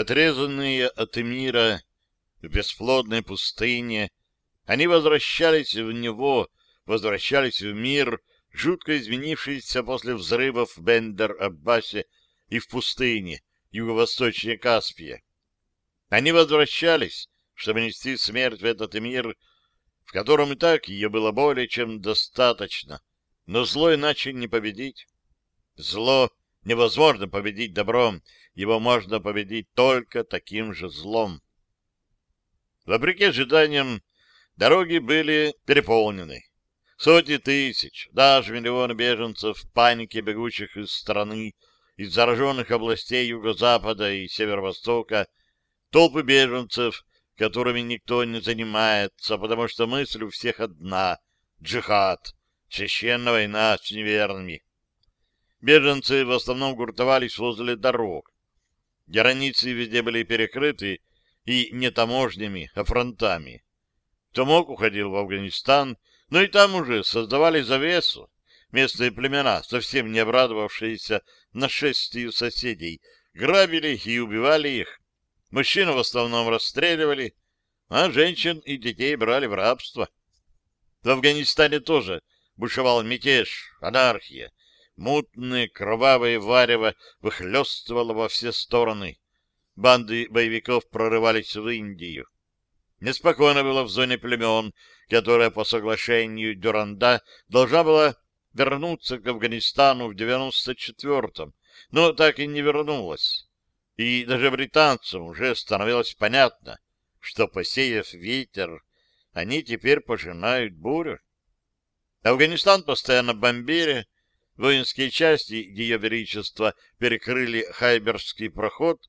Отрезанные от мира в бесплодной пустыне, они возвращались в него, возвращались в мир, жутко изменившийся после взрывов в Бендер-Аббасе и в пустыне, юго-восточнее Каспия. Они возвращались, чтобы нести смерть в этот мир, в котором и так ее было более чем достаточно, но зло иначе не победить. Зло невозможно победить добром, его можно победить только таким же злом. Вопреки ожиданиям, дороги были переполнены. Сотни тысяч, даже миллионы беженцев в панике бегущих из страны, из зараженных областей юго-запада и северо-востока, толпы беженцев, которыми никто не занимается, потому что мысль у всех одна — джихад, священная война с неверными. Беженцы в основном гуртовались возле дорог. Границы везде были перекрыты и не таможнями, а фронтами. Кто мог, уходил в Афганистан, но и там уже создавали завесу. Местные племена, совсем не обрадовавшиеся нашествию соседей, грабили и убивали их. Мужчин в основном расстреливали, а женщин и детей брали в рабство. В Афганистане тоже бушевал мятеж, анархия. Мутное кровавое варево выхлестывало во все стороны. Банды боевиков прорывались в Индию. Неспокойно было в зоне племен, которая по соглашению Дюранда должна была вернуться к Афганистану в 94-м, но так и не вернулась. И даже британцам уже становилось понятно, что, посеяв ветер, они теперь пожинают бурю. Афганистан постоянно бомбили, воинские части Ее Величества перекрыли Хайберский проход,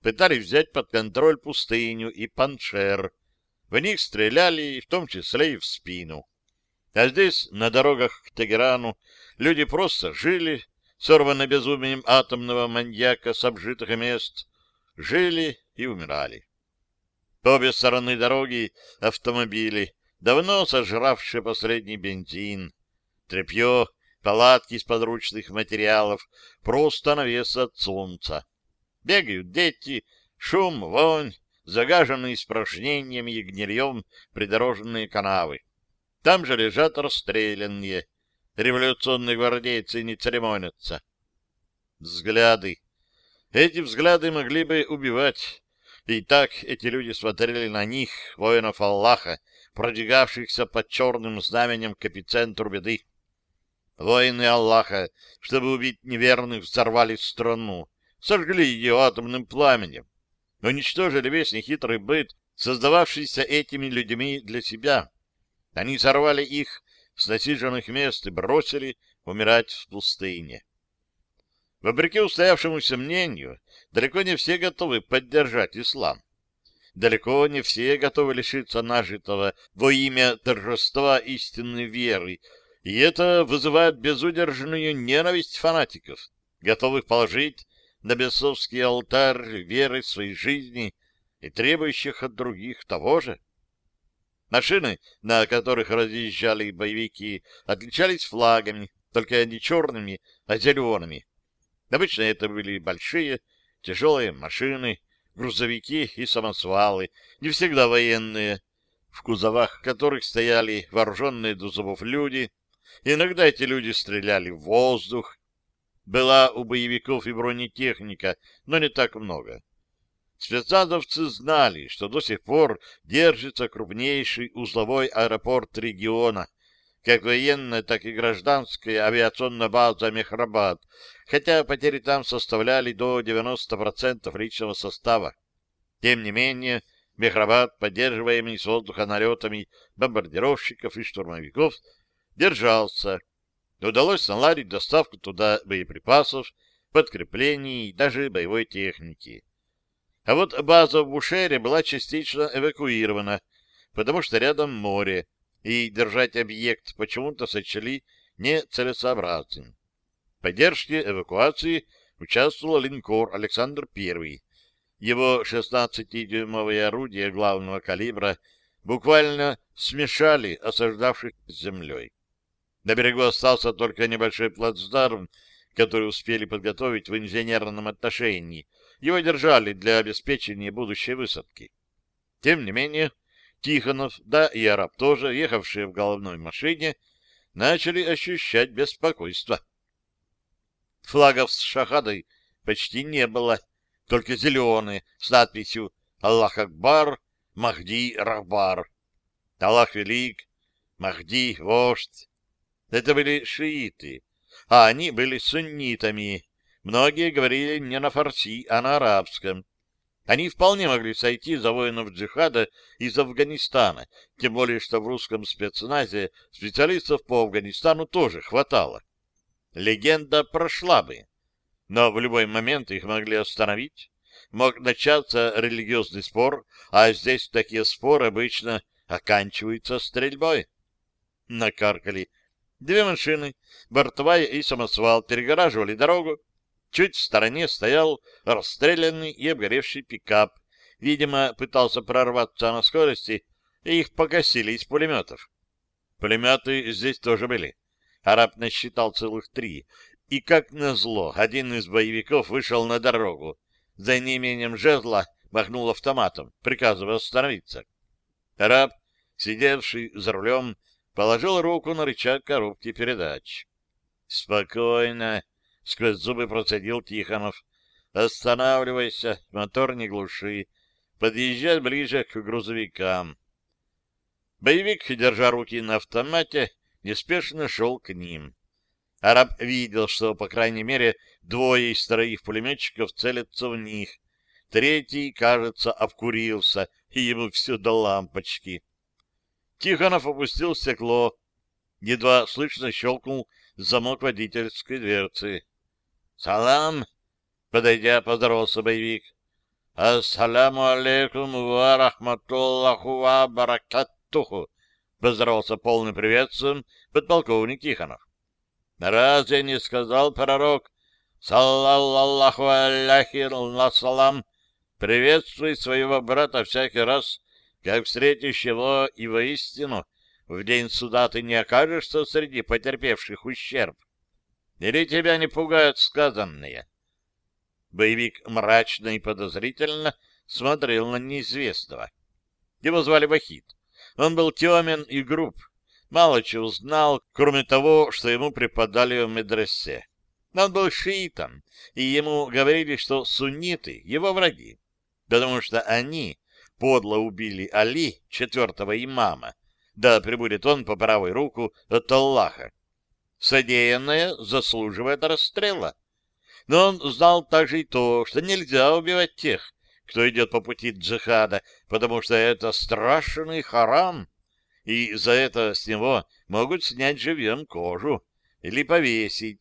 пытались взять под контроль пустыню и Паншер. В них стреляли, в том числе и в спину. А здесь, на дорогах к Тегерану, люди просто жили, сорванные безумием атомного маньяка с обжитых мест, жили и умирали. По обе стороны дороги автомобили, давно сожравшие последний бензин, тряпье, палатки из подручных материалов, просто навес от солнца. Бегают дети, шум, вонь, загаженные испражнениями и гнильем придорожные канавы. Там же лежат расстрелянные. Революционные гвардейцы не церемонятся. Взгляды. Эти взгляды могли бы убивать. И так эти люди смотрели на них, воинов Аллаха, продвигавшихся под черным знаменем к эпицентру беды. Воины Аллаха, чтобы убить неверных, взорвали страну, сожгли ее атомным пламенем, уничтожили весь нехитрый быт, создававшийся этими людьми для себя. Они сорвали их с насиженных мест и бросили умирать в пустыне. Вопреки устоявшемуся мнению, далеко не все готовы поддержать ислам. Далеко не все готовы лишиться нажитого во имя торжества истинной веры, и это вызывает безудержную ненависть фанатиков, готовых положить на бесовский алтарь веры своей жизни и требующих от других того же. Машины, на которых разъезжали боевики, отличались флагами, только не черными, а зелеными. Обычно это были большие, тяжелые машины, грузовики и самосвалы, не всегда военные, в кузовах которых стояли вооруженные до зубов люди. Иногда эти люди стреляли в воздух. Была у боевиков и бронетехника, но не так много. Спецназовцы знали, что до сих пор держится крупнейший узловой аэропорт региона, как военная, так и гражданская авиационная база Мехрабад, хотя потери там составляли до 90% личного состава. Тем не менее, Мехрабад, поддерживаемый с воздуха налетами бомбардировщиков и штурмовиков, держался. Удалось наладить доставку туда боеприпасов, подкреплений и даже боевой техники. А вот база в Бушере была частично эвакуирована, потому что рядом море, и держать объект почему-то сочли нецелесообразным. В поддержке эвакуации участвовал линкор «Александр I». Его 16-дюймовые орудия главного калибра буквально смешали осаждавших с землей. На берегу остался только небольшой плацдарм, который успели подготовить в инженерном отношении — его держали для обеспечения будущей высадки. Тем не менее, Тихонов, да и араб тоже, ехавшие в головной машине, начали ощущать беспокойство. Флагов с шахадой почти не было, только зеленые, с надписью «Аллах Акбар», «Махди Рахбар». Аллах Велик, Махди — вождь. Это были шииты, а они были суннитами. Многие говорили не на фарси, а на арабском. Они вполне могли сойти за воинов джихада из Афганистана, тем более, что в русском спецназе специалистов по Афганистану тоже хватало. Легенда прошла бы, но в любой момент их могли остановить. Мог начаться религиозный спор, а здесь такие споры обычно оканчиваются стрельбой. Накаркали. Две машины, бортовая и самосвал, перегораживали дорогу, Чуть в стороне стоял расстрелянный и обгоревший пикап. Видимо, пытался прорваться на скорости, и их погасили из пулеметов. Пулеметы здесь тоже были. Араб насчитал целых три. И, как назло, один из боевиков вышел на дорогу. За неимением жезла махнул автоматом, приказывая остановиться. Араб, сидевший за рулем, положил руку на рычаг коробки передач. «Спокойно», — сквозь зубы процедил Тихонов. «Останавливайся, мотор не глуши. Подъезжай ближе к грузовикам». Боевик, держа руки на автомате, неспешно шел к ним. Араб видел, что, по крайней мере, двое из троих пулеметчиков целятся в них. Третий, кажется, обкурился, и ему все до лампочки. Тихонов опустил стекло. Едва слышно щелкнул замок водительской дверцы. «Салам!» — подойдя, поздоровался боевик. «Ассаламу алейкум ва рахматуллаху ва баракаттуху!» — поздоровался полным приветствием подполковник Тихонов. «Разве не сказал пророк, саллаллаху алейхи салам, приветствуй своего брата всякий раз, как встретишь его, и воистину в день суда ты не окажешься среди потерпевших ущерб. Или тебя не пугают сказанные? Боевик мрачно и подозрительно смотрел на неизвестного. Его звали Вахид. Он был темен и груб, мало чего знал, кроме того, что ему преподали в медресе. Он был шиитом, и ему говорили, что сунниты — его враги, потому что они подло убили Али, четвертого имама, да прибудет он по правой руку от Аллаха содеянное заслуживает расстрела. Но он знал также и то, что нельзя убивать тех, кто идет по пути джихада, потому что это страшный харам, и за это с него могут снять живьем кожу или повесить.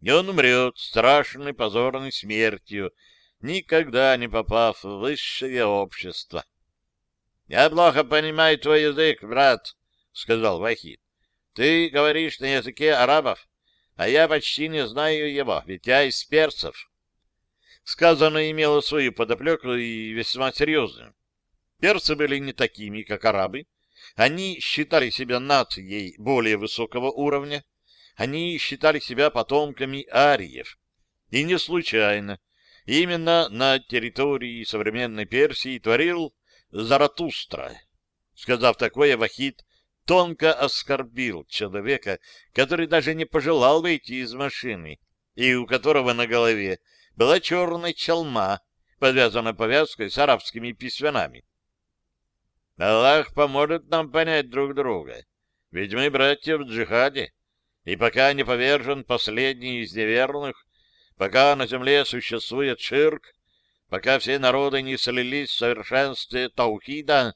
И он умрет страшной позорной смертью, никогда не попав в высшее общество. — Я плохо понимаю твой язык, брат, — сказал Вахид. Ты говоришь на языке арабов, а я почти не знаю его, ведь я из персов. Сказано имело свою подоплеку и весьма серьезную. Персы были не такими, как арабы. Они считали себя нацией более высокого уровня. Они считали себя потомками ариев. И не случайно. Именно на территории современной Персии творил Заратустра. Сказав такое, Вахид тонко оскорбил человека, который даже не пожелал выйти из машины, и у которого на голове была черная челма, подвязана повязкой с арабскими письменами. Аллах поможет нам понять друг друга, ведь мы братья в джихаде, и пока не повержен последний из неверных, пока на земле существует ширк, пока все народы не слились в совершенстве таухида,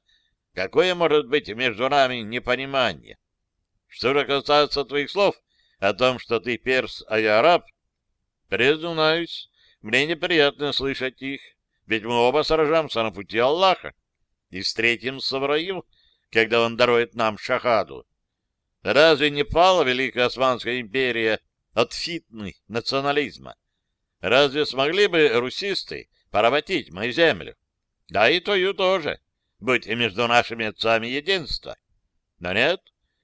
Какое может быть между нами непонимание? Что же касается твоих слов о том, что ты перс, а я араб, признаюсь, мне неприятно слышать их, ведь мы оба сражаемся на пути Аллаха и встретимся в раю, когда он дарует нам шахаду. Разве не пала Великая Османская империя от фитны национализма? Разве смогли бы русисты поработить мою землю? Да и твою тоже быть между нашими отцами единство. Но нет,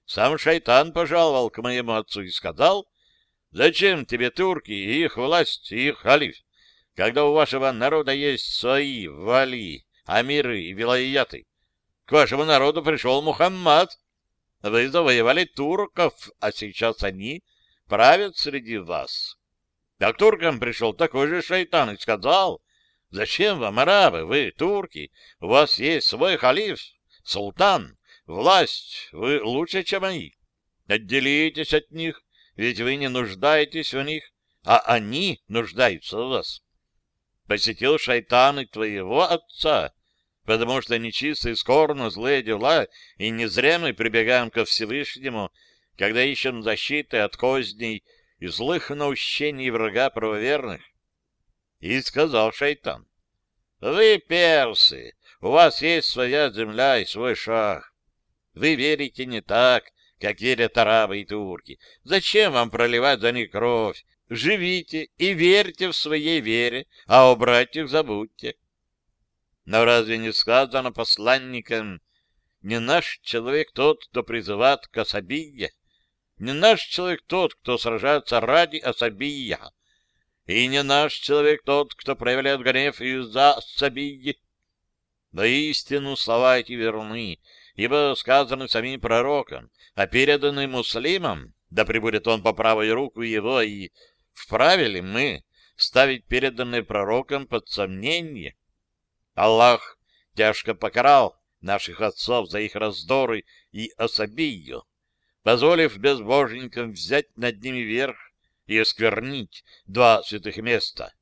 сам шайтан пожаловал к моему отцу и сказал, «Зачем тебе турки и их власть, и их халиф? когда у вашего народа есть свои вали, амиры и вилаяты. К вашему народу пришел Мухаммад. Вы завоевали турков, а сейчас они правят среди вас. А к туркам пришел такой же шайтан и сказал, «Зачем вам, арабы, вы, турки? У вас есть свой халиф, султан, власть, вы лучше, чем они. Отделитесь от них, ведь вы не нуждаетесь в них, а они нуждаются в вас. Посетил шайтан и твоего отца, потому что нечистые скорно злые дела, и не зря мы прибегаем ко Всевышнему, когда ищем защиты от козней и злых наущений врага правоверных. И сказал шайтан, «Вы персы, у вас есть своя земля и свой шах. Вы верите не так, как верят арабы и турки. Зачем вам проливать за них кровь? Живите и верьте в своей вере, а о братьях забудьте. Но разве не сказано посланникам, не наш человек тот, кто призывает к особие, не наш человек тот, кто сражается ради особия, и не наш человек тот, кто проявляет гнев из-за особии. Воистину слова эти верны, ибо сказаны самим пророком, а переданы муслимам, да пребудет он по правой руку его, и вправе ли мы ставить переданное пророком под сомнение? Аллах тяжко покарал наших отцов за их раздоры и особию, позволив безбожникам взять над ними верх и осквернить два святых места.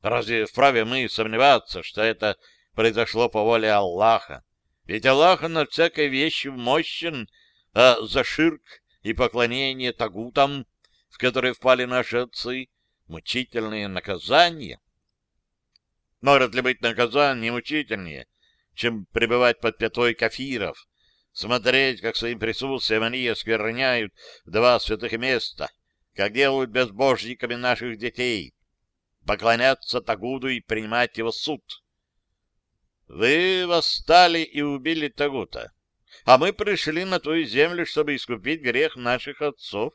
Разве вправе мы сомневаться, что это произошло по воле Аллаха? Ведь Аллах над всякой вещью мощен, а за ширк и поклонение тагутам, в которые впали наши отцы, мучительные наказания. Может ли быть наказание мучительнее, чем пребывать под пятой кафиров, смотреть, как своим присутствием они оскверняют два святых места, как делают безбожниками наших детей, поклоняться Тагуду и принимать его суд? Вы восстали и убили Тагута, а мы пришли на твою землю, чтобы искупить грех наших отцов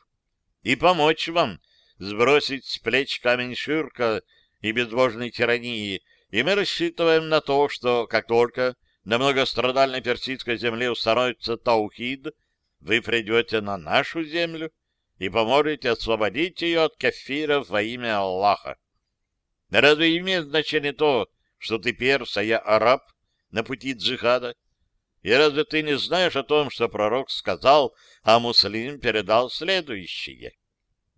и помочь вам сбросить с плеч камень ширка и безбожной тирании, и мы рассчитываем на то, что как только на многострадальной персидской земле установится Таухид, вы придете на нашу землю и поможете освободить ее от кафиров во имя Аллаха. Разве имеет значение то, что ты перс, а я араб на пути джихада? И разве ты не знаешь о том, что пророк сказал, а муслим передал следующее?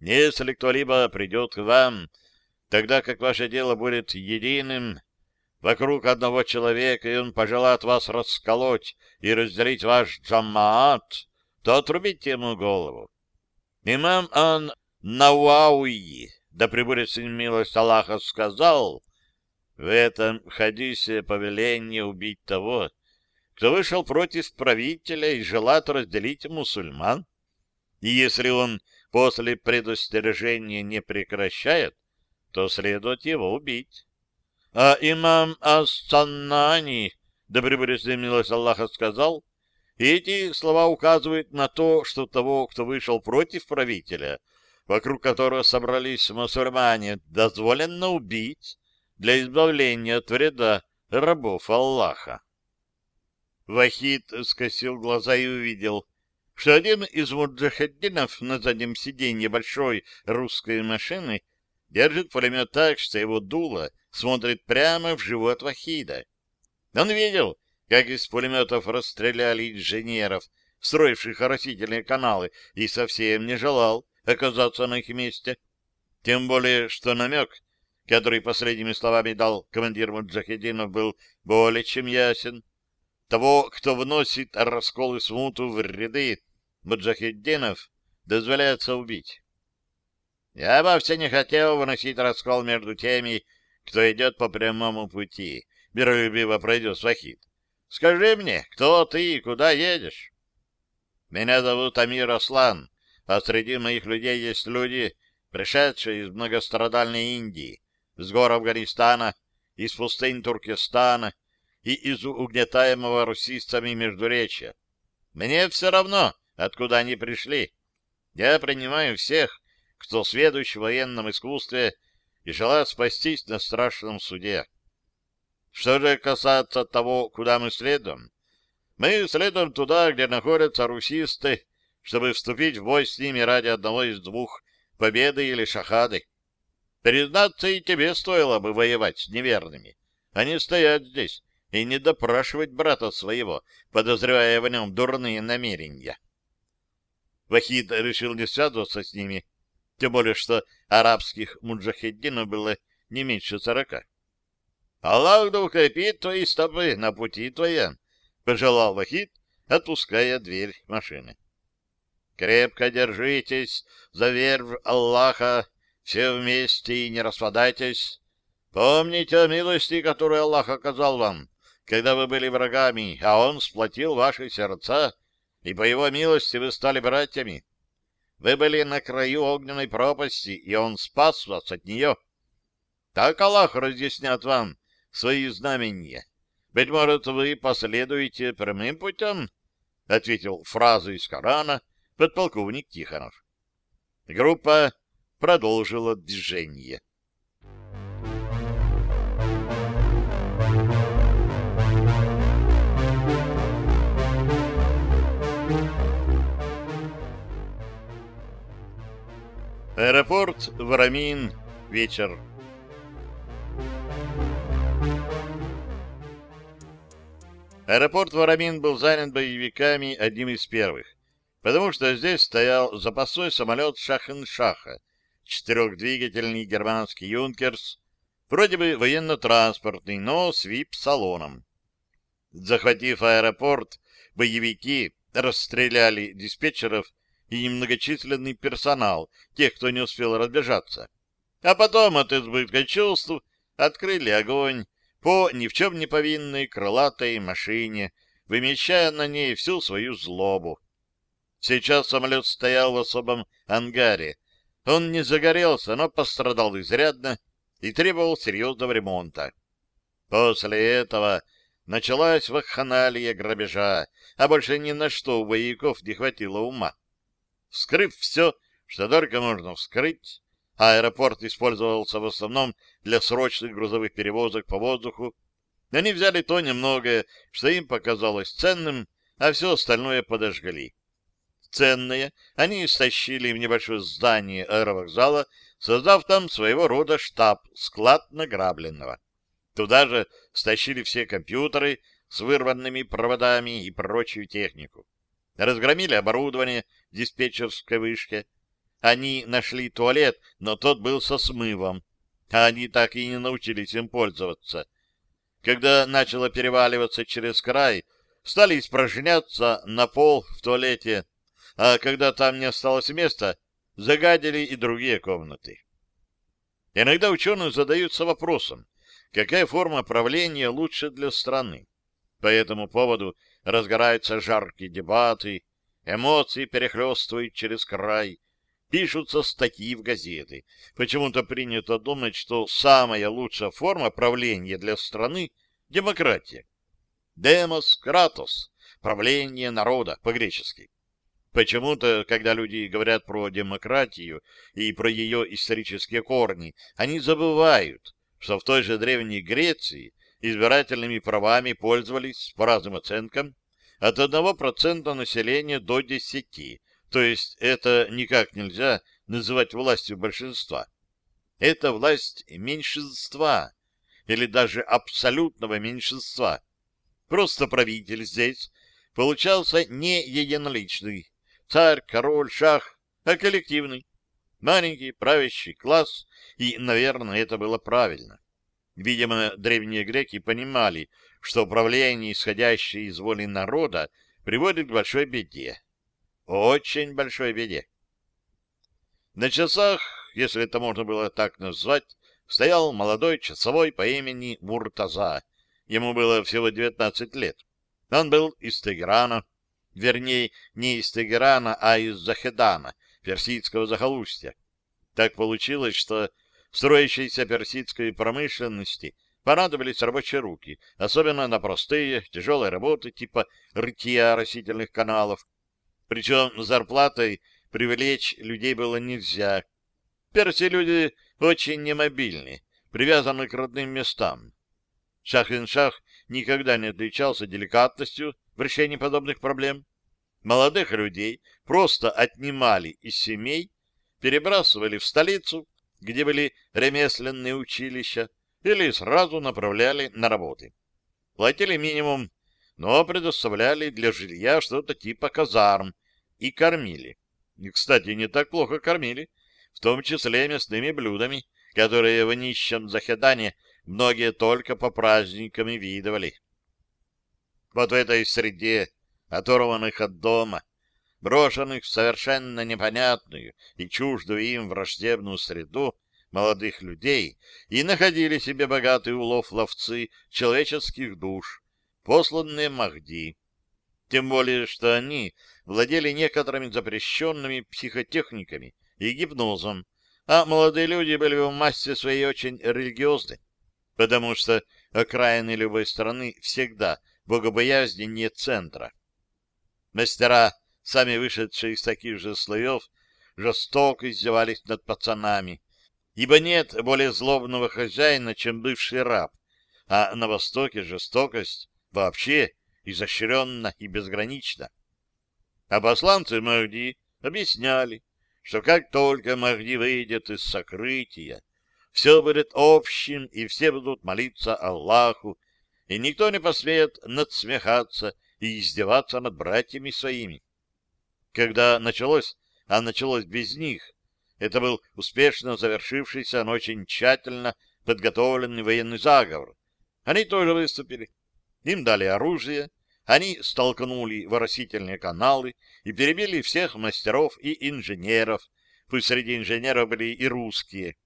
Если кто-либо придет к вам, тогда как ваше дело будет единым, вокруг одного человека, и он пожелает вас расколоть и разделить ваш джамаат, то отрубите ему голову. Имам Ан Науауи, да ним милость Аллаха, сказал, в этом хадисе повеление убить того, кто вышел против правителя и желает разделить мусульман. И если он после предостережения не прекращает, то следует его убить. А имам Ас-Саннани, да пребудет милость Аллаха, сказал, эти слова указывают на то, что того, кто вышел против правителя, вокруг которого собрались мусульмане, дозволено убить, для избавления от вреда рабов Аллаха. Вахид скосил глаза и увидел, что один из муджахеддинов на заднем сиденье большой русской машины держит пулемет так, что его дуло смотрит прямо в живот Вахида. Он видел, как из пулеметов расстреляли инженеров, строивших оросительные каналы, и совсем не желал оказаться на их месте. Тем более, что намек который последними словами дал командир Муджахединов, был более чем ясен. Того, кто вносит раскол и смуту в ряды Муджахеддинов, дозволяется убить. Я вовсе не хотел выносить раскол между теми, кто идет по прямому пути, — миролюбиво произнес Вахид. — Скажи мне, кто ты и куда едешь? — Меня зовут Амир Аслан, а среди моих людей есть люди, пришедшие из многострадальной Индии, с гор Афганистана, из пустынь Туркестана и из угнетаемого русистами Междуречья. Мне все равно, откуда они пришли. Я принимаю всех, кто сведущ в военном искусстве, и желая спастись на страшном суде. Что же касается того, куда мы следуем, мы следуем туда, где находятся русисты, чтобы вступить в бой с ними ради одного из двух — победы или шахады. Признаться, и тебе стоило бы воевать с неверными, а не стоять здесь и не допрашивать брата своего, подозревая в нем дурные намерения. Вахид решил не связываться с ними, тем более что арабских муджахеддинов было не меньше сорока. «Аллах да укрепит твои стопы на пути твоем», — пожелал Вахид, отпуская дверь машины. «Крепко держитесь за веру Аллаха, все вместе и не распадайтесь. Помните о милости, которую Аллах оказал вам, когда вы были врагами, а Он сплотил ваши сердца, и по Его милости вы стали братьями. Вы были на краю огненной пропасти, и Он спас вас от нее. Так Аллах разъяснят вам свои знамения. Быть может, вы последуете прямым путем, — ответил фразу из Корана подполковник Тихонов. Группа продолжила движение. Аэропорт Варамин. Вечер. Аэропорт Варамин был занят боевиками одним из первых, потому что здесь стоял запасной самолет Шахен-Шаха, четырехдвигательный германский «Юнкерс», вроде бы военно-транспортный, но с вип-салоном. Захватив аэропорт, боевики расстреляли диспетчеров и немногочисленный персонал, тех, кто не успел разбежаться. А потом от избытка чувств открыли огонь по ни в чем не повинной крылатой машине, вымещая на ней всю свою злобу. Сейчас самолет стоял в особом ангаре. Он не загорелся, но пострадал изрядно и требовал серьезного ремонта. После этого началась вакханалия грабежа, а больше ни на что у боевиков не хватило ума. Вскрыв все, что только можно вскрыть, аэропорт использовался в основном для срочных грузовых перевозок по воздуху, они взяли то немногое, что им показалось ценным, а все остальное подожгли. Ценное они стащили в небольшое здание аэровокзала, создав там своего рода штаб, склад награбленного. Туда же стащили все компьютеры с вырванными проводами и прочую технику. Разгромили оборудование диспетчерской вышке. Они нашли туалет, но тот был со смывом, а они так и не научились им пользоваться. Когда начало переваливаться через край, стали испражняться на пол в туалете, а когда там не осталось места, загадили и другие комнаты. Иногда ученые задаются вопросом, какая форма правления лучше для страны. По этому поводу разгораются жаркие дебаты, эмоции перехлестывают через край, пишутся статьи в газеты. Почему-то принято думать, что самая лучшая форма правления для страны — демократия. Демос кратос — правление народа по-гречески. Почему-то, когда люди говорят про демократию и про ее исторические корни, они забывают, что в той же Древней Греции избирательными правами пользовались, по разным оценкам, от 1% населения до 10%, то есть это никак нельзя называть властью большинства. Это власть меньшинства, или даже абсолютного меньшинства. Просто правитель здесь получался не единоличный, царь, король, шах, а коллективный, маленький правящий класс, и, наверное, это было правильно. Видимо, древние греки понимали, что управление, исходящее из воли народа, приводит к большой беде. Очень большой беде. На часах, если это можно было так назвать, стоял молодой часовой по имени Муртаза. Ему было всего 19 лет. Он был из Тегерана, вернее, не из Тегерана, а из Захедана, персидского захолустья. Так получилось, что строящейся персидской промышленности понадобились рабочие руки, особенно на простые, тяжелые работы типа рытья растительных каналов. Причем зарплатой привлечь людей было нельзя. Перси люди очень немобильны, привязаны к родным местам. Шах-ин-Шах никогда не отличался деликатностью в решении подобных проблем. Молодых людей просто отнимали из семей, перебрасывали в столицу, где были ремесленные училища, или сразу направляли на работы. Платили минимум, но предоставляли для жилья что-то типа казарм и кормили. И, кстати, не так плохо кормили, в том числе мясными блюдами, которые в нищем захедане многие только по праздникам и видывали. Вот в этой среде, оторванных от дома, брошенных в совершенно непонятную и чуждую им враждебную среду молодых людей, и находили себе богатый улов ловцы человеческих душ, посланные Махди. Тем более, что они владели некоторыми запрещенными психотехниками и гипнозом, а молодые люди были в массе своей очень религиозны, потому что окраины любой страны всегда богобоязненнее центра. Мастера, сами вышедшие из таких же слоев, жестоко издевались над пацанами, ибо нет более злобного хозяина, чем бывший раб, а на Востоке жестокость вообще изощренно и безгранична. А посланцы Махди объясняли, что как только Махди выйдет из сокрытия, все будет общим, и все будут молиться Аллаху, и никто не посмеет надсмехаться и издеваться над братьями своими. Когда началось, а началось без них, это был успешно завершившийся, но очень тщательно подготовленный военный заговор. Они тоже выступили. Им дали оружие, они столкнули воросительные каналы и перебили всех мастеров и инженеров, пусть среди инженеров были и русские.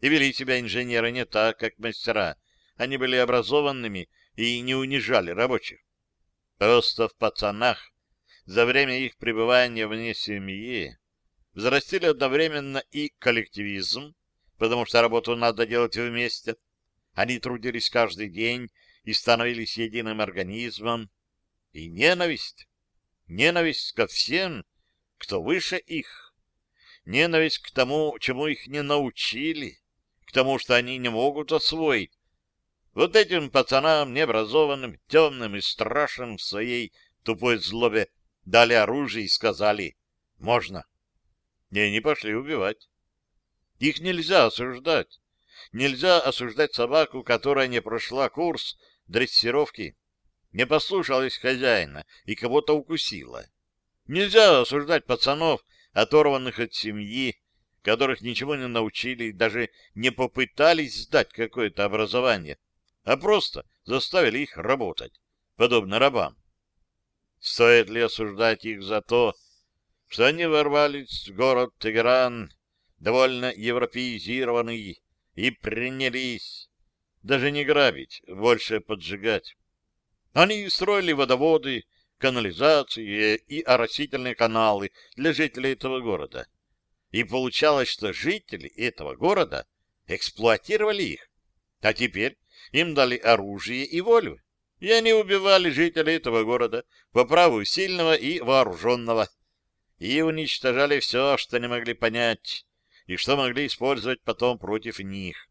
И вели себя инженеры не так, как мастера. Они были образованными и не унижали рабочих. Просто в пацанах за время их пребывания вне семьи взрастили одновременно и коллективизм, потому что работу надо делать вместе. Они трудились каждый день и становились единым организмом. И ненависть. Ненависть ко всем, кто выше их. Ненависть к тому, чему их не научили, к тому, что они не могут освоить. Вот этим пацанам, необразованным, темным и страшным в своей тупой злобе, дали оружие и сказали «можно». И они пошли убивать. Их нельзя осуждать. Нельзя осуждать собаку, которая не прошла курс дрессировки, не послушалась хозяина и кого-то укусила. Нельзя осуждать пацанов, оторванных от семьи, которых ничего не научили и даже не попытались сдать какое-то образование, а просто заставили их работать, подобно рабам. Стоит ли осуждать их за то, что они ворвались в город Тегеран, довольно европеизированный, и принялись даже не грабить, больше поджигать. Они строили водоводы, канализации и оросительные каналы для жителей этого города. И получалось, что жители этого города эксплуатировали их, а теперь им дали оружие и волю, и они убивали жителей этого города по праву сильного и вооруженного и уничтожали все, что не могли понять, и что могли использовать потом против них.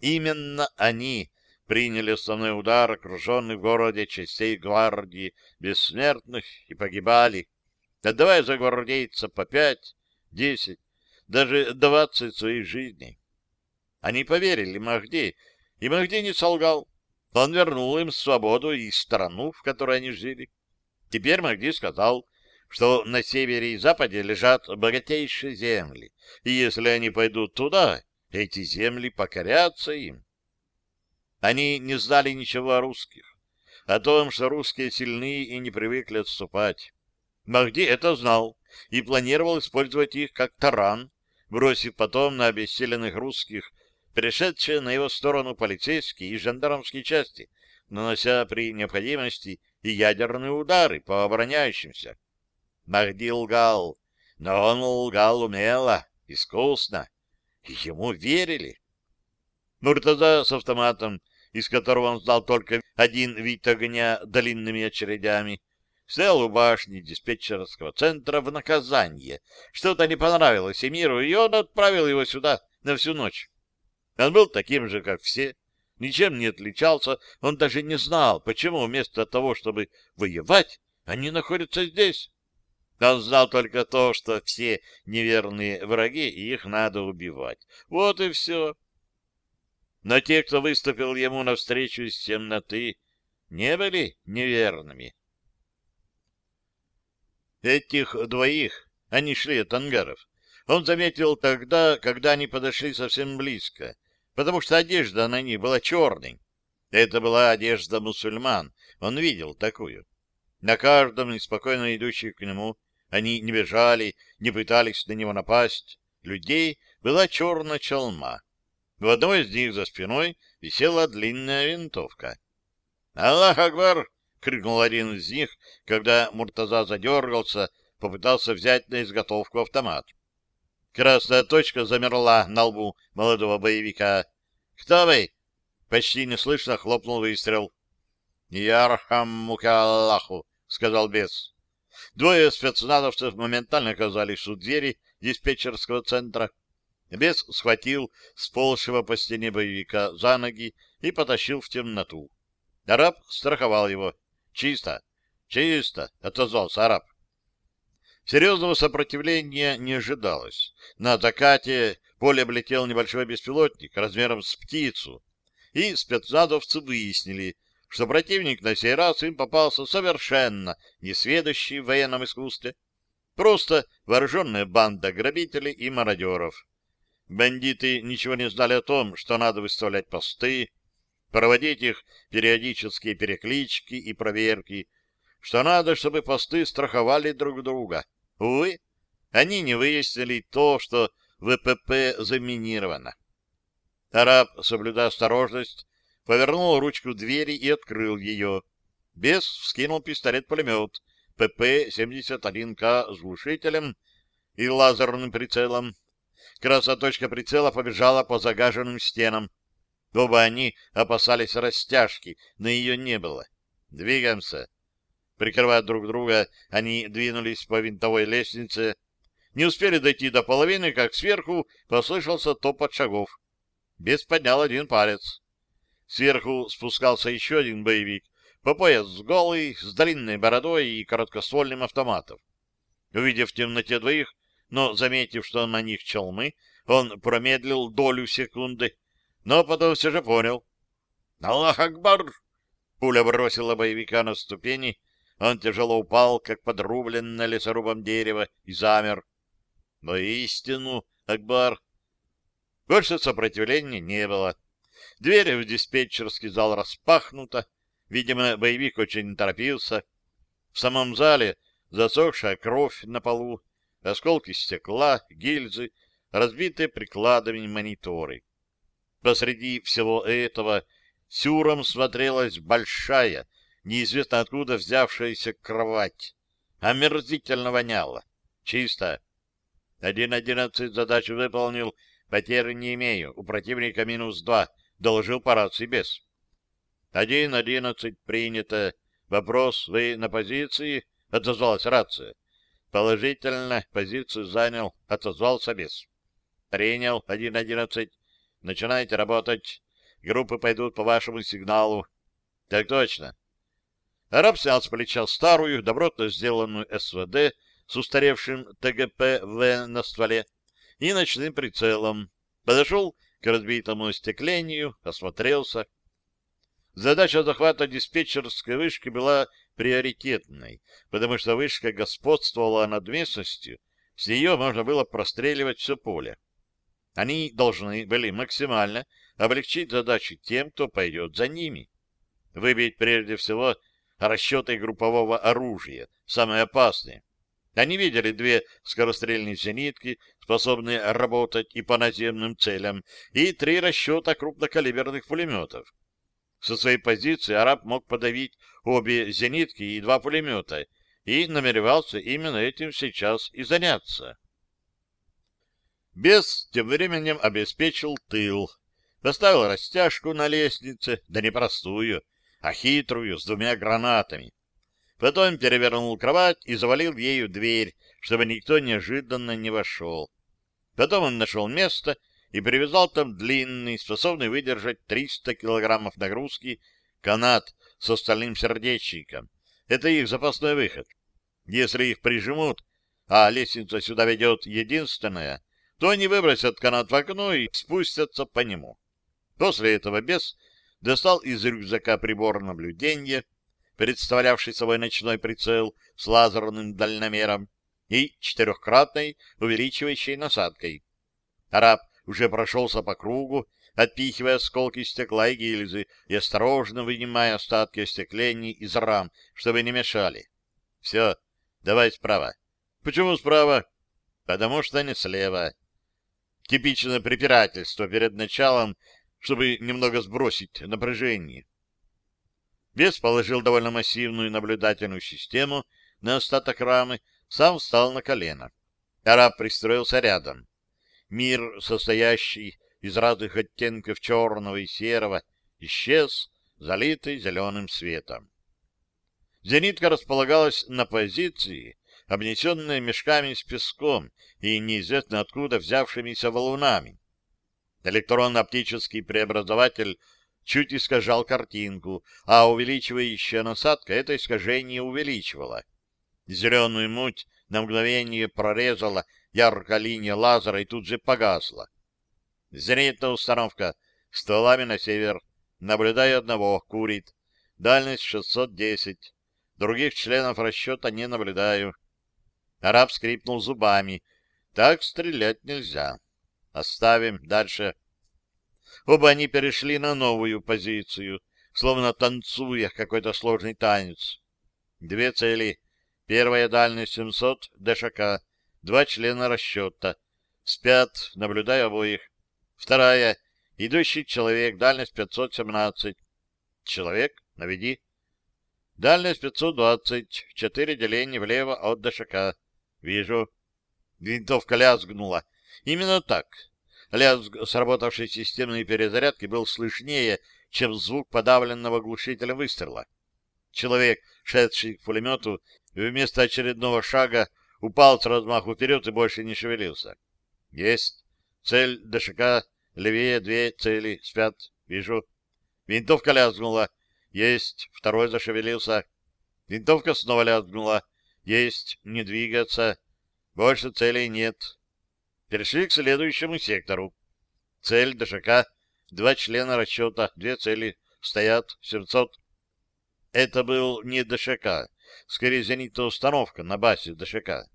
Именно они приняли основной удар окруженных в городе частей гвардии бессмертных и погибали, отдавая за гвардейца по пять, десять, даже двадцать своих жизней. Они поверили Махди, и Махди не солгал. Он вернул им свободу и страну, в которой они жили. Теперь Махди сказал, что на севере и западе лежат богатейшие земли, и если они пойдут туда, эти земли покорятся им. Они не знали ничего о русских, о том, что русские сильны и не привыкли отступать. Махди это знал и планировал использовать их как таран, бросив потом на обессиленных русских перешедшие на его сторону полицейские и жандармские части, нанося при необходимости и ядерные удары по обороняющимся. Махди лгал, но он лгал умело, искусно, ему верили. Муртаза с автоматом, из которого он знал только один вид огня длинными очередями, стоял у башни диспетчерского центра в наказание. Что-то не понравилось Эмиру, и он отправил его сюда на всю ночь. Он был таким же, как все, ничем не отличался, он даже не знал, почему вместо того, чтобы воевать, они находятся здесь. Он знал только то, что все неверные враги, и их надо убивать. Вот и все. Но те, кто выступил ему навстречу из темноты, не были неверными. Этих двоих, они шли от ангаров, он заметил тогда, когда они подошли совсем близко, потому что одежда на них была черной. Это была одежда мусульман, он видел такую. На каждом из спокойно идущих к нему они не бежали, не пытались на него напасть. Людей была черная челма. В одной из них за спиной висела длинная винтовка. «Аллах Акбар!» — крикнул один из них, когда Муртаза задергался, попытался взять на изготовку автомат. Красная точка замерла на лбу молодого боевика. «Кто вы?» — почти неслышно хлопнул выстрел. «Ярхаммука Аллаху!» — сказал бес. Двое спецназовцев моментально оказались у двери диспетчерского центра. Бес схватил сползшего по стене боевика за ноги и потащил в темноту. Араб страховал его. «Чисто! Чисто!» — отозвался араб. Серьезного сопротивления не ожидалось. На закате поле облетел небольшой беспилотник размером с птицу, и спецназовцы выяснили, что противник на сей раз им попался совершенно несведущий в военном искусстве. Просто вооруженная банда грабителей и мародеров. Бандиты ничего не знали о том, что надо выставлять посты, проводить их периодические переклички и проверки, что надо, чтобы посты страховали друг друга. Увы, они не выяснили то, что ВПП заминировано. Араб, соблюдая осторожность, повернул ручку двери и открыл ее. Бес вскинул пистолет-пулемет ПП-71К с глушителем и лазерным прицелом Красная точка прицела побежала по загаженным стенам. Оба они опасались растяжки, но ее не было. «Двигаемся!» Прикрывая друг друга, они двинулись по винтовой лестнице. Не успели дойти до половины, как сверху послышался топот шагов. Бес поднял один палец. Сверху спускался еще один боевик, по пояс голый, с длинной бородой и короткоствольным автоматом. Увидев в темноте двоих, но, заметив, что на них челмы, он промедлил долю секунды, но потом все же понял. «Аллах Акбар!» Пуля бросила боевика на ступени, он тяжело упал, как подрубленное лесорубом дерево, и замер. Но истину, Акбар! Больше сопротивления не было. Дверь в диспетчерский зал распахнута. Видимо, боевик очень торопился. В самом зале засохшая кровь на полу, осколки стекла, гильзы, разбитые прикладами мониторы. Посреди всего этого сюром смотрелась большая, неизвестно откуда взявшаяся кровать. Омерзительно воняло. Чисто. Один одиннадцать задачу выполнил, потери не имею. У противника минус два. Доложил по рации без. Один одиннадцать принято. Вопрос, вы на позиции? Отозвалась рация. Положительно, позицию занял, отозвался без. Принял, 1.11. Начинайте работать. Группы пойдут по вашему сигналу. Так точно. Араб снял с плеча старую, добротно сделанную СВД с устаревшим ТГП-В на стволе и ночным прицелом. Подошел к разбитому остеклению, осмотрелся. Задача захвата диспетчерской вышки была приоритетной, потому что вышка господствовала над местностью, с нее можно было простреливать все поле. Они должны были максимально облегчить задачу тем, кто пойдет за ними. Выбить прежде всего расчеты группового оружия, самые опасные. Они видели две скорострельные зенитки, способные работать и по наземным целям, и три расчета крупнокалиберных пулеметов. Со своей позиции араб мог подавить обе зенитки и два пулемета, и намеревался именно этим сейчас и заняться. Бес тем временем обеспечил тыл, поставил растяжку на лестнице, да не простую, а хитрую, с двумя гранатами. Потом перевернул кровать и завалил ею дверь, чтобы никто неожиданно не вошел. Потом он нашел место и привязал там длинный, способный выдержать 300 килограммов нагрузки, канат с остальным сердечником. Это их запасной выход. Если их прижмут, а лестница сюда ведет единственная, то они выбросят канат в окно и спустятся по нему. После этого бес достал из рюкзака прибор наблюдения, представлявший собой ночной прицел с лазерным дальномером и четырехкратной увеличивающей насадкой. Араб уже прошелся по кругу, отпихивая осколки стекла и гильзы и осторожно вынимая остатки остеклений из рам, чтобы не мешали. Все, давай справа. Почему справа? Потому что не слева. Типичное препирательство перед началом, чтобы немного сбросить напряжение. Бес положил довольно массивную наблюдательную систему на остаток рамы, сам встал на колено. Араб пристроился рядом. Мир, состоящий из разных оттенков черного и серого, исчез, залитый зеленым светом. Зенитка располагалась на позиции, обнесенная мешками с песком и неизвестно откуда взявшимися валунами. Электронно-оптический преобразователь чуть искажал картинку, а увеличивающая насадка это искажение увеличивала. Зеленую муть на мгновение прорезала яркая линия лазера и тут же погасла. Зенитная установка. Стволами на север. Наблюдаю одного. Курит. Дальность 610. Других членов расчета не наблюдаю. Араб скрипнул зубами. Так стрелять нельзя. Оставим. Дальше. Оба они перешли на новую позицию, словно танцуя какой-то сложный танец. Две цели. Первая дальность 700 ДШК. Два члена расчета. Спят, наблюдая обоих. Вторая. Идущий человек. Дальность 517. Человек. Наведи. Дальность 520. Четыре деления влево от ДШК. Вижу. Винтовка лязгнула. Именно так. Лязг сработавшей системной перезарядки был слышнее, чем звук подавленного глушителя выстрела. Человек, шедший к пулемету, вместо очередного шага упал с размаху вперед и больше не шевелился. Есть. Цель ДШК. Левее две цели. Спят. Вижу. Винтовка лязгнула. Есть. Второй зашевелился. Винтовка снова лязгнула. Есть. Не двигаться. Больше целей нет. Перешли к следующему сектору. Цель ДШК. Два члена расчета. Две цели. Стоят. 700. Это был не ДШК. Скорее, зенитная установка на базе ДШК.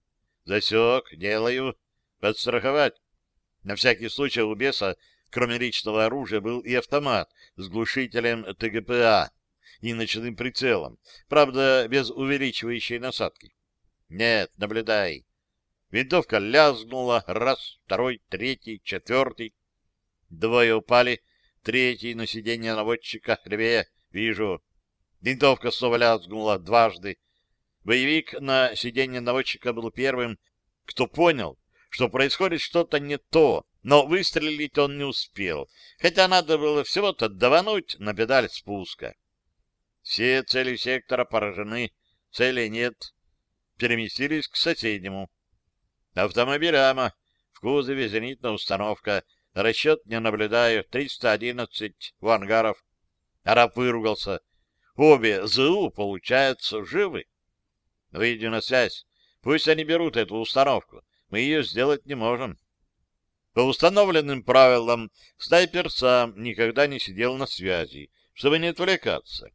Засек. Делаю. Подстраховать. На всякий случай у беса, кроме личного оружия, был и автомат с глушителем ТГПА и ночным прицелом, правда, без увеличивающей насадки. Нет, наблюдай. Винтовка лязгнула. Раз, второй, третий, четвертый. Двое упали. Третий на сиденье наводчика. Левее. Вижу. Винтовка снова лязгнула дважды. Боевик на сиденье наводчика был первым, кто понял, что происходит что-то не то, но выстрелить он не успел, хотя надо было всего-то давануть на педаль спуска. Все цели сектора поражены, цели нет. Переместились к соседнему. Автомобиль АМА, в кузове зенитная установка, расчет не наблюдаю, 311 у ангаров. Араб выругался. Обе ЗУ, получается, живы. Выйди на связь. Пусть они берут эту установку мы ее сделать не можем. По установленным правилам снайпер сам никогда не сидел на связи, чтобы не отвлекаться.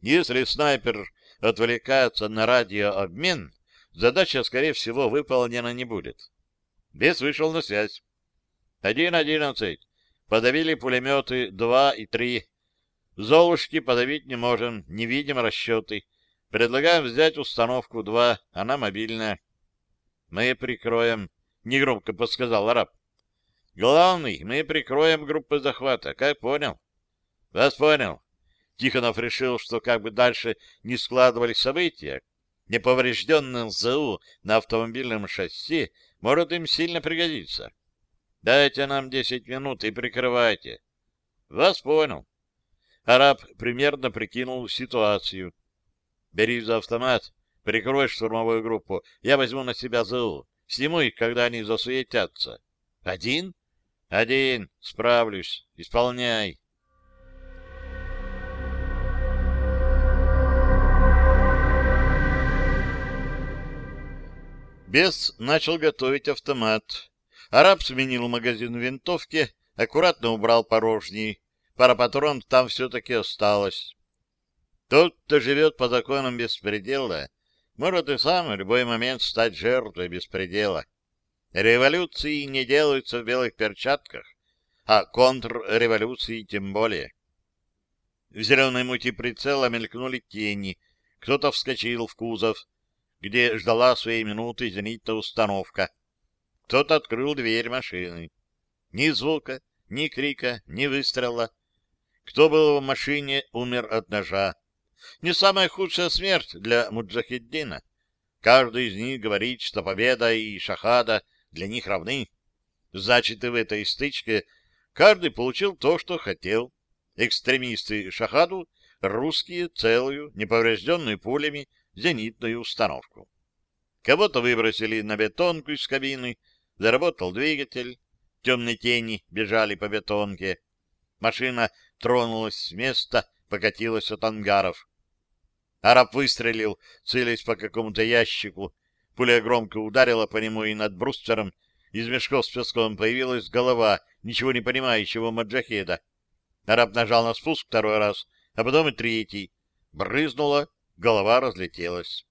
Если снайпер отвлекается на радиообмен, задача, скорее всего, выполнена не будет. Бес вышел на связь. Один одиннадцать. Подавили пулеметы два и три. Золушки подавить не можем, не видим расчеты. Предлагаем взять установку два, она мобильная. Мы прикроем, — негромко подсказал араб. Главный, мы прикроем группы захвата, как понял? Вас понял. Тихонов решил, что как бы дальше не складывались события, неповрежденный ЗУ на автомобильном шасси может им сильно пригодиться. Дайте нам десять минут и прикрывайте. Вас понял. Араб примерно прикинул ситуацию. Бери за автомат, прикрой штурмовую группу. Я возьму на себя ЗУ. Сниму их, когда они засуетятся. Один? Один. Справлюсь. Исполняй. Бес начал готовить автомат. Араб сменил магазин в винтовке, аккуратно убрал порожний. Пара патронов там все-таки осталось. Тот, кто живет по законам беспредела, может и сам в любой момент стать жертвой беспредела. Революции не делаются в белых перчатках, а контрреволюции тем более. В зеленой мути прицела мелькнули тени. Кто-то вскочил в кузов, где ждала своей минуты зенитная установка. Кто-то открыл дверь машины. Ни звука, ни крика, ни выстрела. Кто был в машине, умер от ножа. Не самая худшая смерть для Муджахиддина. Каждый из них говорит, что победа и шахада для них равны. Значит, и в этой стычке каждый получил то, что хотел. Экстремисты шахаду, русские целую, неповрежденную пулями, зенитную установку. Кого-то выбросили на бетонку из кабины, заработал двигатель, темные тени бежали по бетонке. Машина тронулась с места, покатилась от ангаров. Араб выстрелил, целясь по какому-то ящику. Пуля громко ударила по нему, и над брустером из мешков с песком появилась голова ничего не понимающего маджахеда. Араб нажал на спуск второй раз, а потом и третий. Брызнуло, голова разлетелась.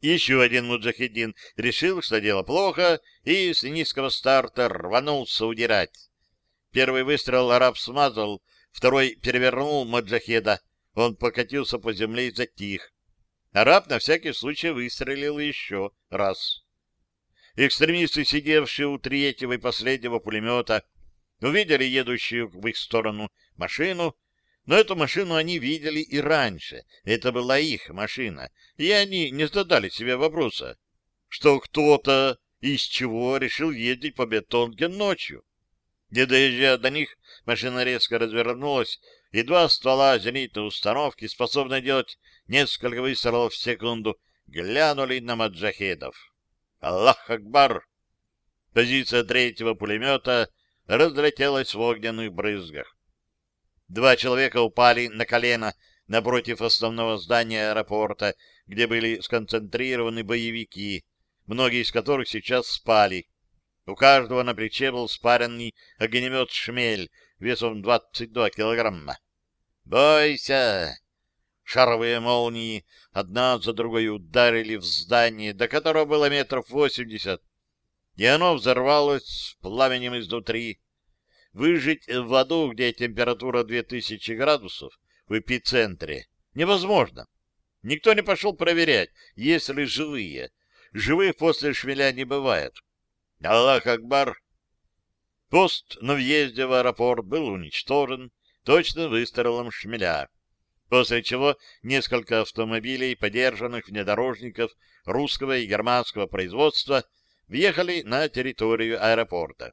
Еще один муджахедин решил, что дело плохо, и с низкого старта рванулся удирать. Первый выстрел араб смазал, второй перевернул маджахеда. Он покатился по земле и затих. Араб на всякий случай выстрелил еще раз. Экстремисты, сидевшие у третьего и последнего пулемета, увидели едущую в их сторону машину но эту машину они видели и раньше. Это была их машина. И они не задали себе вопроса, что кто-то из чего решил ездить по бетонке ночью. Не доезжая до них, машина резко развернулась, и два ствола зенитной установки, способные делать несколько выстрелов в секунду, глянули на маджахедов. Аллах Акбар! Позиция третьего пулемета разлетелась в огненных брызгах. Два человека упали на колено напротив основного здания аэропорта, где были сконцентрированы боевики, многие из которых сейчас спали. У каждого на плече был спаренный огнемет «Шмель» весом 22 килограмма. «Бойся!» Шаровые молнии одна за другой ударили в здание, до которого было метров восемьдесят, и оно взорвалось пламенем изнутри. Выжить в аду, где температура 2000 градусов, в эпицентре, невозможно. Никто не пошел проверять, есть ли живые. Живых после шмеля не бывает. Аллах Акбар! Пост на въезде в аэропорт был уничтожен точно выстрелом шмеля, после чего несколько автомобилей, подержанных внедорожников русского и германского производства, въехали на территорию аэропорта.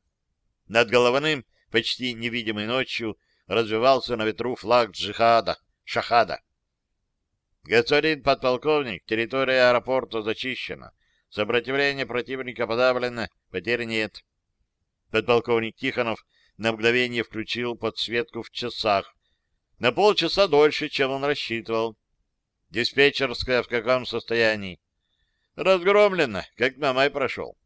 Над головным почти невидимой ночью развивался на ветру флаг джихада, шахада. Господин подполковник, территория аэропорта зачищена. Сопротивление противника подавлено, потерь нет. Подполковник Тихонов на мгновение включил подсветку в часах. На полчаса дольше, чем он рассчитывал. Диспетчерская в каком состоянии? Разгромлена, как на май прошел.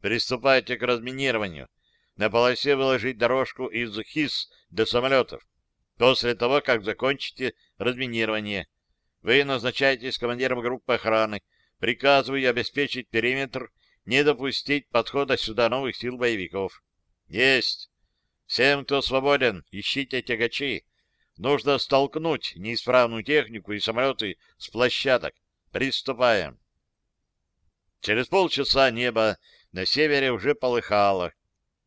Приступайте к разминированию на полосе выложить дорожку из ХИС до самолетов. После того, как закончите разминирование, вы назначаетесь командиром группы охраны, приказываю обеспечить периметр, не допустить подхода сюда новых сил боевиков. Есть! Всем, кто свободен, ищите тягачи. Нужно столкнуть неисправную технику и самолеты с площадок. Приступаем. Через полчаса небо на севере уже полыхало.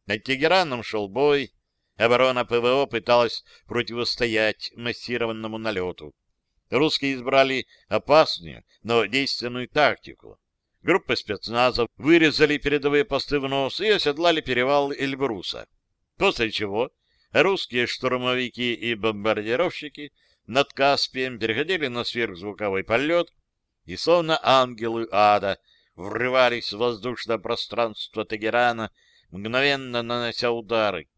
Над Тегераном шел бой. Оборона ПВО пыталась противостоять массированному налету. Русские избрали опасную, но действенную тактику. Группы спецназов вырезали передовые посты в нос и оседлали перевал Эльбруса. После чего русские штурмовики и бомбардировщики над Каспием переходили на сверхзвуковой полет и, словно ангелы ада, врывались в воздушное пространство Тегерана, мгновенно нанося удары.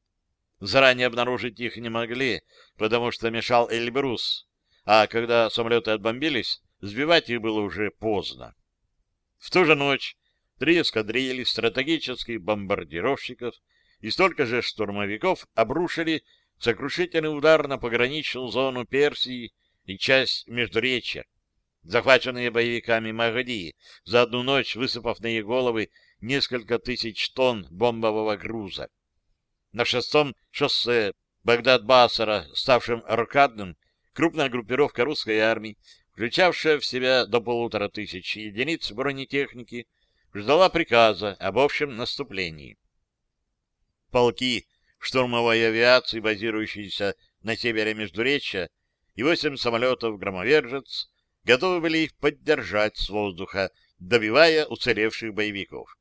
Заранее обнаружить их не могли, потому что мешал Эльбрус, а когда самолеты отбомбились, сбивать их было уже поздно. В ту же ночь три эскадрильи стратегических бомбардировщиков и столько же штурмовиков обрушили сокрушительный удар на пограничную зону Персии и часть Междуречья, захваченные боевиками Магади, за одну ночь высыпав на их головы несколько тысяч тонн бомбового груза. На шестом шоссе Багдад-Басара, ставшем аркадным, крупная группировка русской армии, включавшая в себя до полутора тысяч единиц бронетехники, ждала приказа об общем наступлении. Полки штурмовой авиации, базирующиеся на севере Междуречья, и восемь самолетов «Громовержец» готовы были их поддержать с воздуха, добивая уцелевших боевиков.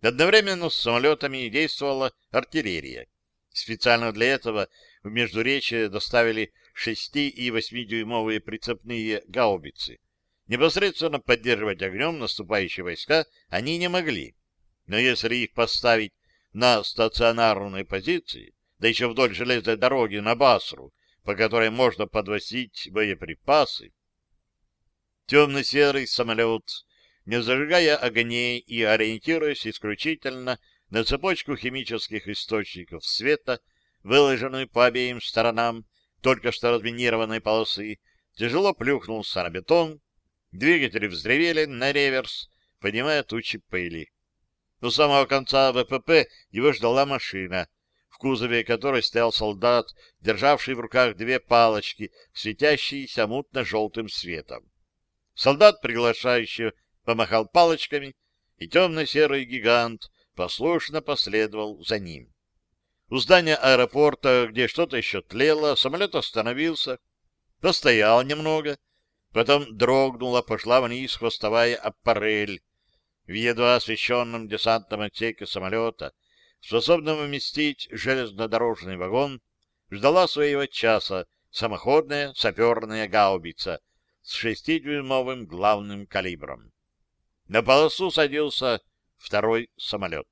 Одновременно с самолетами действовала артиллерия. Специально для этого в Междуречье доставили 6 и 8-дюймовые прицепные гаубицы. Непосредственно поддерживать огнем наступающие войска они не могли. Но если их поставить на стационарной позиции, да еще вдоль железной дороги на Басру, по которой можно подвозить боеприпасы, темно-серый самолет, не зажигая огней и ориентируясь исключительно на цепочку химических источников света, выложенную по обеим сторонам только что разминированной полосы, тяжело плюхнулся на бетон, двигатели вздревели на реверс, поднимая тучи пыли. У самого конца ВПП его ждала машина, в кузове которой стоял солдат, державший в руках две палочки, светящиеся мутно-желтым светом. Солдат, приглашающий, помахал палочками, и темно-серый гигант послушно последовал за ним. У здания аэропорта, где что-то еще тлело, самолет остановился, постоял немного, потом дрогнула, пошла вниз хвостовая аппарель. В едва освещенном десантном отсеке самолета, способном уместить железнодорожный вагон, ждала своего часа самоходная саперная гаубица с шестидюймовым главным калибром. На полосу садился второй самолет.